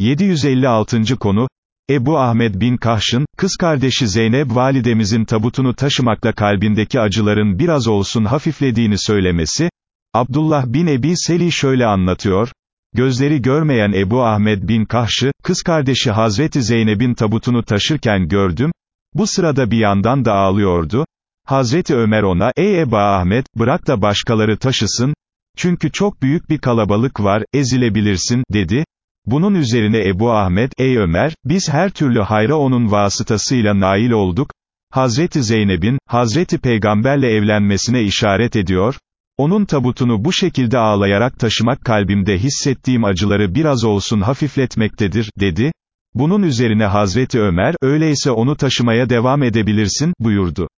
756. konu, Ebu Ahmed bin Kahş'ın, kız kardeşi Zeynep validemizin tabutunu taşımakla kalbindeki acıların biraz olsun hafiflediğini söylemesi, Abdullah bin Ebi Seli şöyle anlatıyor, gözleri görmeyen Ebu Ahmed bin Kahş'ı, kız kardeşi Hazreti Zeynep'in tabutunu taşırken gördüm, bu sırada bir yandan da ağlıyordu, Hazreti Ömer ona, ey Ebu Ahmet, bırak da başkaları taşısın, çünkü çok büyük bir kalabalık var, ezilebilirsin, dedi, bunun üzerine Ebu Ahmet, ey Ömer, biz her türlü hayra onun vasıtasıyla nail olduk, Hazreti Zeynep'in, Hazreti Peygamberle evlenmesine işaret ediyor, onun tabutunu bu şekilde ağlayarak taşımak kalbimde hissettiğim acıları biraz olsun hafifletmektedir, dedi. Bunun üzerine Hazreti Ömer, öyleyse onu taşımaya devam edebilirsin, buyurdu.